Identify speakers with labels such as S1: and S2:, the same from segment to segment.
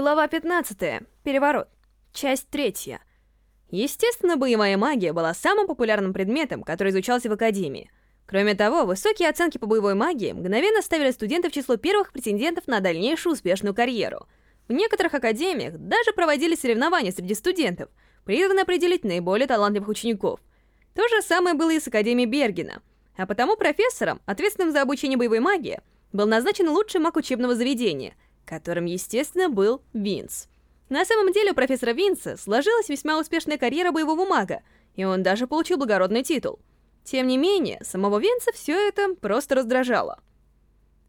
S1: Глава 15. Переворот. Часть 3. Естественно, боевая магия была самым популярным предметом, который изучался в Академии. Кроме того, высокие оценки по боевой магии мгновенно ставили студентов в число первых претендентов на дальнейшую успешную карьеру. В некоторых академиях даже проводились соревнования среди студентов, призванные определить наиболее талантливых учеников. То же самое было и с Академией Бергена. А потому профессором, ответственным за обучение боевой магии, был назначен лучший маг учебного заведения — которым, естественно, был Винс. На самом деле у профессора Винса сложилась весьма успешная карьера боевого мага, и он даже получил благородный титул. Тем не менее, самого Винса все это просто раздражало.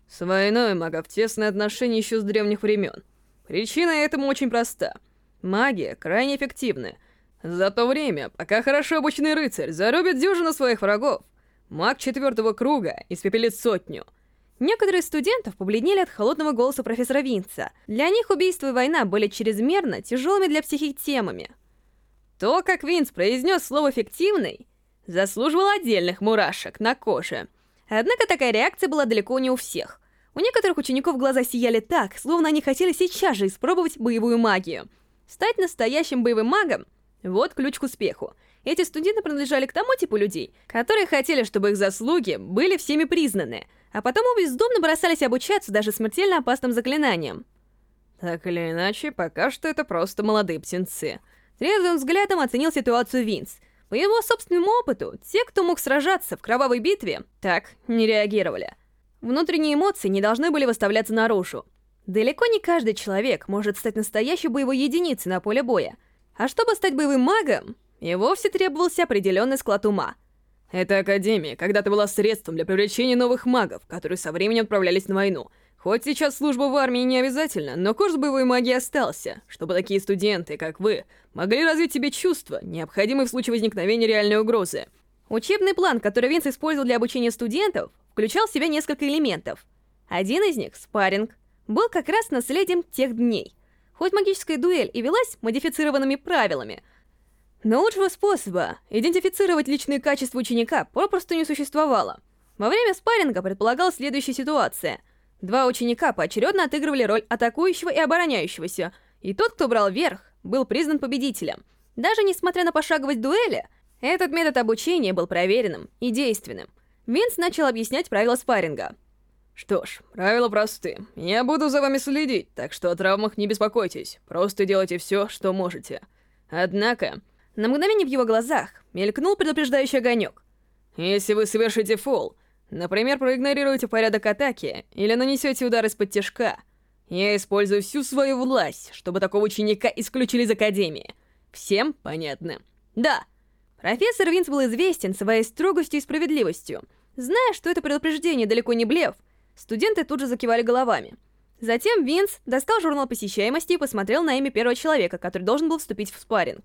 S2: С войной магов тесные отношения еще с древних времен. Причина этому очень проста. Магия крайне эффективна. За то время, пока хорошо обученный рыцарь зарубит дюжину своих врагов, маг четвертого круга испепелит сотню —
S1: Некоторые студентов побледнели от холодного голоса профессора Винца. Для них убийство и война были чрезмерно тяжелыми для психики темами. То, как Винц произнес слово «фиктивный», заслуживало отдельных мурашек на коже. Однако такая реакция была далеко не у всех. У некоторых учеников глаза сияли так, словно они хотели сейчас же испробовать боевую магию. Стать настоящим боевым магом — вот ключ к успеху. Эти студенты принадлежали к тому типу людей, которые хотели, чтобы их заслуги были всеми признаны — а потом бездумно бросались обучаться даже смертельно опасным заклинаниям.
S2: Так или иначе, пока что это просто молодые птенцы.
S1: Трезвым взглядом оценил ситуацию Винс. По его собственному опыту, те, кто мог сражаться в кровавой битве, так не реагировали. Внутренние эмоции не должны были выставляться наружу. Далеко не каждый человек может стать настоящей боевой единицей на поле боя. А чтобы стать боевым магом, и вовсе требовался определенный склад ума —
S2: эта Академия когда-то была средством для привлечения новых магов, которые со временем отправлялись на войну. Хоть сейчас служба в армии не обязательно, но курс боевой магии остался, чтобы такие студенты, как вы, могли развить себе чувства, необходимые в случае возникновения реальной угрозы.
S1: Учебный план, который Винс использовал для обучения студентов, включал в себя несколько элементов. Один из них, спарринг, был как раз наследием тех дней. Хоть магическая дуэль и велась модифицированными правилами — но лучшего способа идентифицировать личные качества ученика попросту не существовало. Во время спарринга предполагалась следующая ситуация. Два ученика поочередно отыгрывали роль атакующего и обороняющегося, и тот, кто брал верх, был признан победителем. Даже несмотря на пошаговость дуэли, этот метод обучения был проверенным и действенным. Винс начал объяснять правила спарринга.
S2: Что ж, правила просты. Я буду за вами следить, так что о травмах не беспокойтесь. Просто делайте все, что можете. Однако,
S1: на мгновение в его глазах мелькнул предупреждающий огонек.
S2: «Если вы совершите фол, например, проигнорируете порядок атаки или нанесете удар из-под тяжка, я использую всю свою власть, чтобы такого ученика исключили из Академии. Всем понятно?»
S1: «Да». Профессор Винс был известен своей строгостью и справедливостью. Зная, что это предупреждение далеко не блеф, студенты тут же закивали головами. Затем Винс достал журнал посещаемости и посмотрел на имя первого человека, который должен был вступить в спарринг.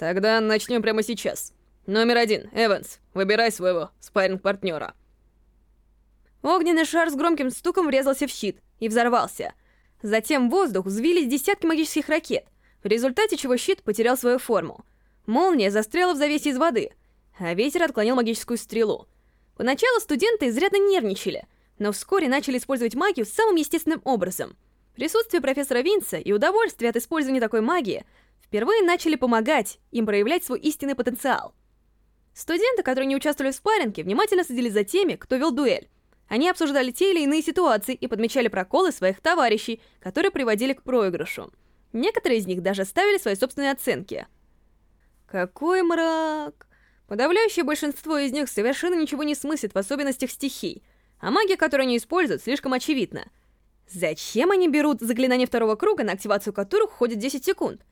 S2: Тогда начнем прямо сейчас. Номер один, Эванс, выбирай своего спарринг-партнера.
S1: Огненный шар с громким стуком врезался в щит и взорвался. Затем в воздух взвились десятки магических ракет, в результате чего щит потерял свою форму. Молния застряла в завесе из воды, а ветер отклонил магическую стрелу. Поначалу студенты изрядно нервничали, но вскоре начали использовать магию самым естественным образом. Присутствие профессора Винса и удовольствие от использования такой магии — впервые начали помогать им проявлять свой истинный потенциал. Студенты, которые не участвовали в спарринге, внимательно следили за теми, кто вел дуэль. Они обсуждали те или иные ситуации и подмечали проколы своих товарищей, которые приводили к проигрышу. Некоторые из них даже ставили свои собственные оценки. Какой мрак! Подавляющее большинство из них совершенно ничего не смыслит в особенностях стихий, а магия, которую они используют, слишком очевидна. Зачем они берут заклинание второго круга, на активацию которых уходит 10 секунд?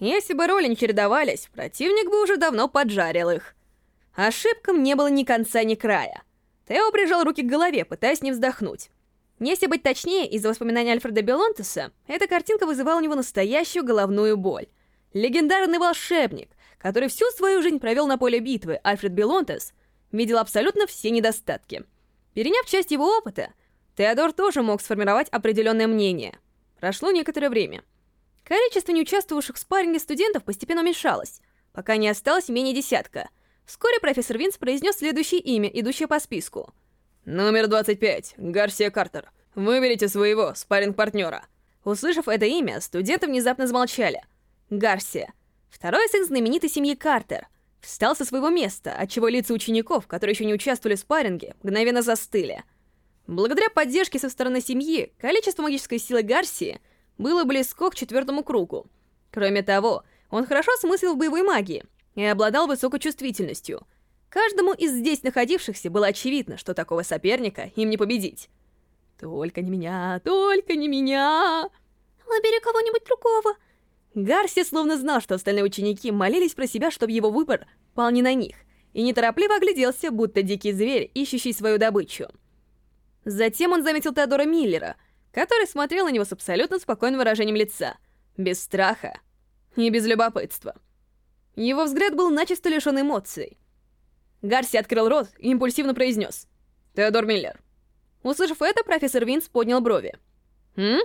S1: Если бы роли не чередовались, противник бы уже давно поджарил их. Ошибкам не было ни конца, ни края. Тео прижал руки к голове, пытаясь не вздохнуть. Если быть точнее, из-за воспоминаний Альфреда Белонтеса, эта картинка вызывала у него настоящую головную боль. Легендарный волшебник, который всю свою жизнь провел на поле битвы, Альфред Белонтес, видел абсолютно все недостатки. Переняв часть его опыта, Теодор тоже мог сформировать определенное мнение. Прошло некоторое время. Количество неучаствовавших в спарринге студентов постепенно уменьшалось, пока не осталось менее десятка. Вскоре профессор Винс произнес следующее имя, идущее по списку.
S2: Номер 25, Гарсия Картер. Выберите своего спарринг-партнера.
S1: Услышав это имя, студенты внезапно замолчали. Гарсия. Второй сын знаменитой семьи Картер. Встал со своего места, отчего лица учеников, которые еще не участвовали в спарринге, мгновенно застыли. Благодаря поддержке со стороны семьи, количество магической силы Гарсии было близко к четвертому кругу. Кроме того, он хорошо смыслил в боевой магии и обладал высокой чувствительностью. Каждому из здесь находившихся было очевидно, что такого соперника им не победить. «Только не меня, только не меня!»
S3: «Выбери кого-нибудь другого!»
S1: Гарси словно знал, что остальные ученики молились про себя, чтобы его выбор пал не на них, и неторопливо огляделся, будто дикий зверь, ищущий свою добычу. Затем он заметил Теодора Миллера, который смотрел на него с абсолютно спокойным выражением лица, без страха и без любопытства. Его взгляд был начисто лишен эмоций. Гарси открыл рот и импульсивно произнес «Теодор Миллер». Услышав это, профессор Винс поднял брови. «М?»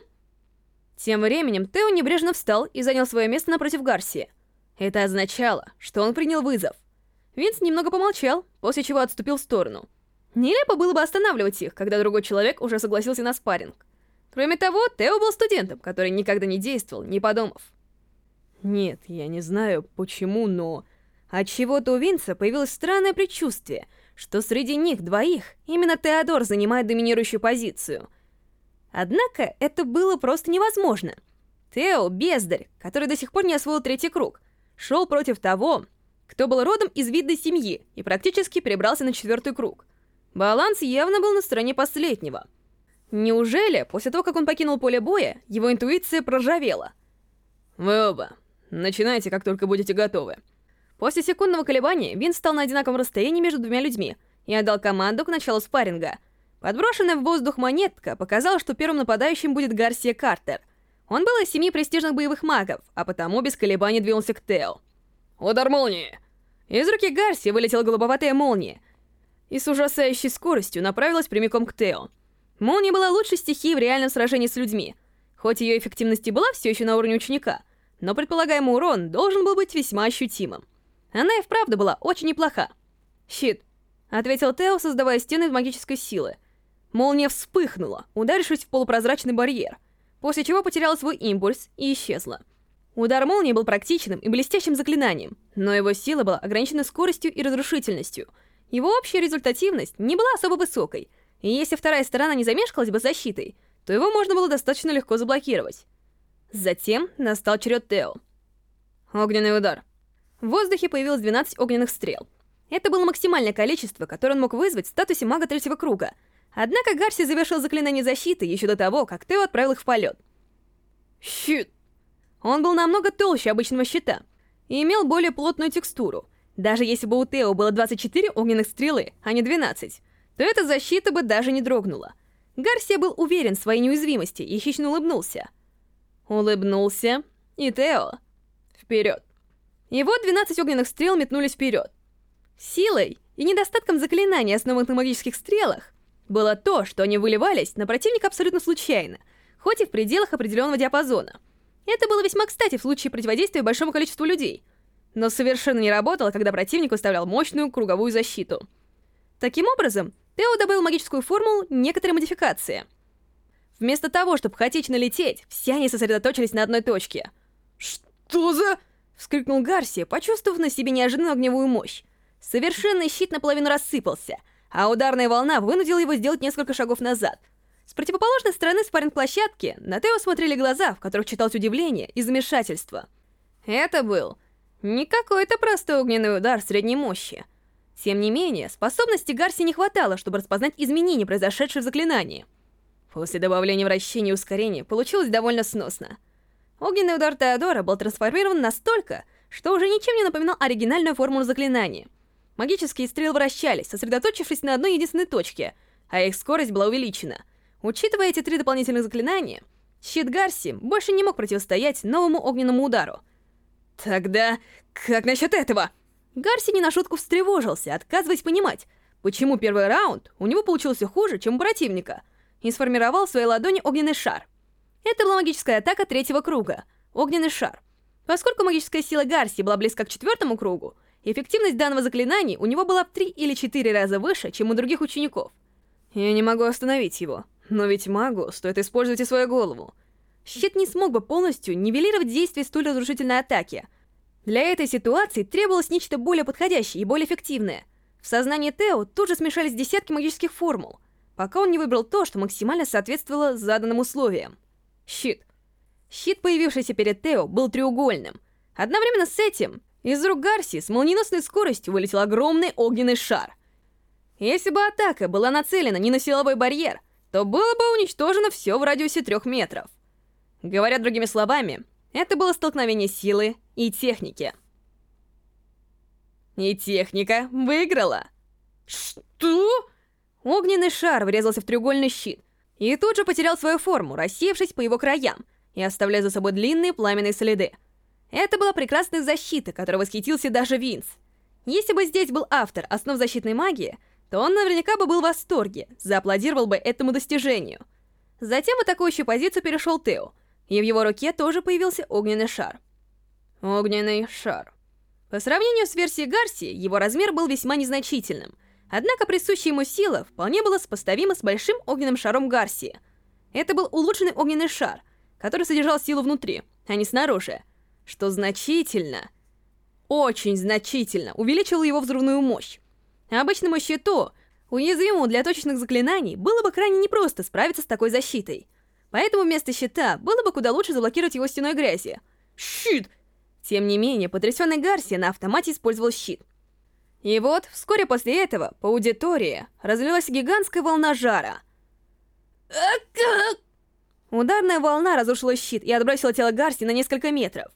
S1: Тем временем Тео небрежно встал и занял свое место напротив Гарси. Это означало, что он принял вызов. Винс немного помолчал, после чего отступил в сторону. Нелепо было бы останавливать их, когда другой человек уже согласился на спарринг. Кроме того, Тео был студентом, который никогда не действовал, не подумав. Нет, я не знаю, почему, но... Отчего-то у Винса появилось странное предчувствие, что среди них двоих именно Теодор занимает доминирующую позицию. Однако это было просто невозможно. Тео — бездарь, который до сих пор не освоил третий круг, шел против того, кто был родом из видной семьи и практически перебрался на четвертый круг. Баланс явно был на стороне последнего. Неужели, после того, как он покинул поле боя, его интуиция проржавела? «Вы оба, начинайте, как только будете готовы». После секундного колебания Вин стал на одинаковом расстоянии между двумя людьми и отдал команду к началу спарринга — Подброшенная в воздух монетка показала, что первым нападающим будет Гарсия Картер. Он был из семи престижных боевых магов, а потому без колебаний двинулся к Тео. «Удар молнии!» Из руки Гарсии вылетела голубоватая молния и с ужасающей скоростью направилась прямиком к Тео. Молния была лучшей стихией в реальном сражении с людьми. Хоть ее эффективность и была все еще на уровне ученика, но предполагаемый урон должен был быть весьма ощутимым. Она и вправду была очень неплоха. «Щит», — ответил Тео, создавая стены магической силы — Молния вспыхнула, ударившись в полупрозрачный барьер, после чего потеряла свой импульс и исчезла. Удар молнии был практичным и блестящим заклинанием, но его сила была ограничена скоростью и разрушительностью. Его общая результативность не была особо высокой, и если вторая сторона не замешкалась бы защитой, то его можно было достаточно легко заблокировать. Затем настал черед Тео. Огненный удар. В воздухе появилось 12 огненных стрел. Это было максимальное количество, которое он мог вызвать в статусе мага третьего круга — Однако Гарси завершил заклинание защиты еще до того, как Тео отправил их в полет. Щит! Он был намного толще обычного щита и имел более плотную текстуру. Даже если бы у Тео было 24 огненных стрелы, а не 12, то эта защита бы даже не дрогнула. Гарсия был уверен в своей неуязвимости и хищно улыбнулся. Улыбнулся, и Тео... Вперед. Вот 12 огненных стрел метнулись вперед. Силой и недостатком заклинаний, основанных на магических стрелах, было то, что они выливались на противника абсолютно случайно, хоть и в пределах определенного диапазона. Это было весьма кстати в случае противодействия большому количеству людей, но совершенно не работало, когда противник выставлял мощную круговую защиту. Таким образом, Тео добавил магическую формулу некоторой модификации. Вместо того, чтобы хаотично лететь, все они сосредоточились на одной точке. «Что за...» — вскрикнул Гарсия, почувствовав на себе неожиданную огневую мощь. Совершенный щит наполовину рассыпался — а ударная волна вынудила его сделать несколько шагов назад. С противоположной стороны спарринг-площадки на Тео смотрели глаза, в которых читалось удивление и замешательство. Это был не какой-то простой огненный удар средней мощи. Тем не менее, способности Гарси не хватало, чтобы распознать изменения, произошедшие в заклинании. После добавления вращения и ускорения получилось довольно сносно. Огненный удар Теодора был трансформирован настолько, что уже ничем не напоминал оригинальную формулу заклинания. Магические стрелы вращались, сосредоточившись на одной единственной точке, а их скорость была увеличена. Учитывая эти три дополнительных заклинания, щит Гарси больше не мог противостоять новому огненному удару. Тогда как насчет этого? Гарси не на шутку встревожился, отказываясь понимать, почему первый раунд у него получился хуже, чем у противника, и сформировал в своей ладони огненный шар. Это была магическая атака третьего круга, огненный шар. Поскольку магическая сила Гарси была близка к четвертому кругу, Эффективность данного заклинания у него была в 3 или 4 раза выше, чем у других учеников. Я не могу остановить его, но ведь магу стоит использовать и свою голову. щит не смог бы полностью нивелировать действие столь разрушительной атаки. Для этой ситуации требовалось нечто более подходящее и более эффективное. В сознании Тео тут же смешались десятки магических формул, пока он не выбрал то, что максимально соответствовало заданным условиям. Щит. Щит, появившийся перед Тео, был треугольным. Одновременно с этим из рук Гарси с молниеносной скоростью вылетел огромный огненный шар. Если бы атака была нацелена не на силовой барьер, то было бы уничтожено все в радиусе трех метров. Говоря другими словами, это было столкновение силы и техники. И техника выиграла. Что? Огненный шар врезался в треугольный щит и тут же потерял свою форму, рассеявшись по его краям и оставляя за собой длинные пламенные следы. Это была прекрасная защита, которой восхитился даже Винс. Если бы здесь был автор основ защитной магии, то он наверняка бы был в восторге, зааплодировал бы этому достижению. Затем в атакующую позицию перешел Тео, и в его руке тоже появился огненный шар. Огненный шар. По сравнению с версией Гарси, его размер был весьма незначительным, однако присущая ему сила вполне была сопоставима с большим огненным шаром Гарси. Это был улучшенный огненный шар, который содержал силу внутри, а не снаружи, что значительно, очень значительно увеличило его взрывную мощь. Обычному щиту, уязвимому для точечных заклинаний, было бы крайне непросто справиться с такой защитой. Поэтому вместо щита было бы куда лучше заблокировать его стеной грязи. Щит! Тем не менее, потрясенный Гарсия на автомате использовал щит. И вот, вскоре после этого, по аудитории разлилась гигантская волна жара. Ударная волна разрушила щит и отбросила тело Гарси на несколько метров.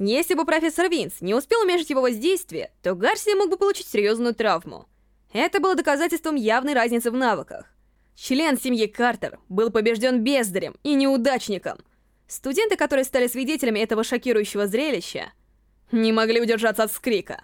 S1: Если бы профессор Винс не успел уменьшить его воздействие, то Гарси мог бы получить серьезную травму. Это было доказательством явной разницы в навыках. Член семьи Картер был побежден бездарем и неудачником. Студенты, которые стали свидетелями этого шокирующего зрелища, не могли удержаться от скрика.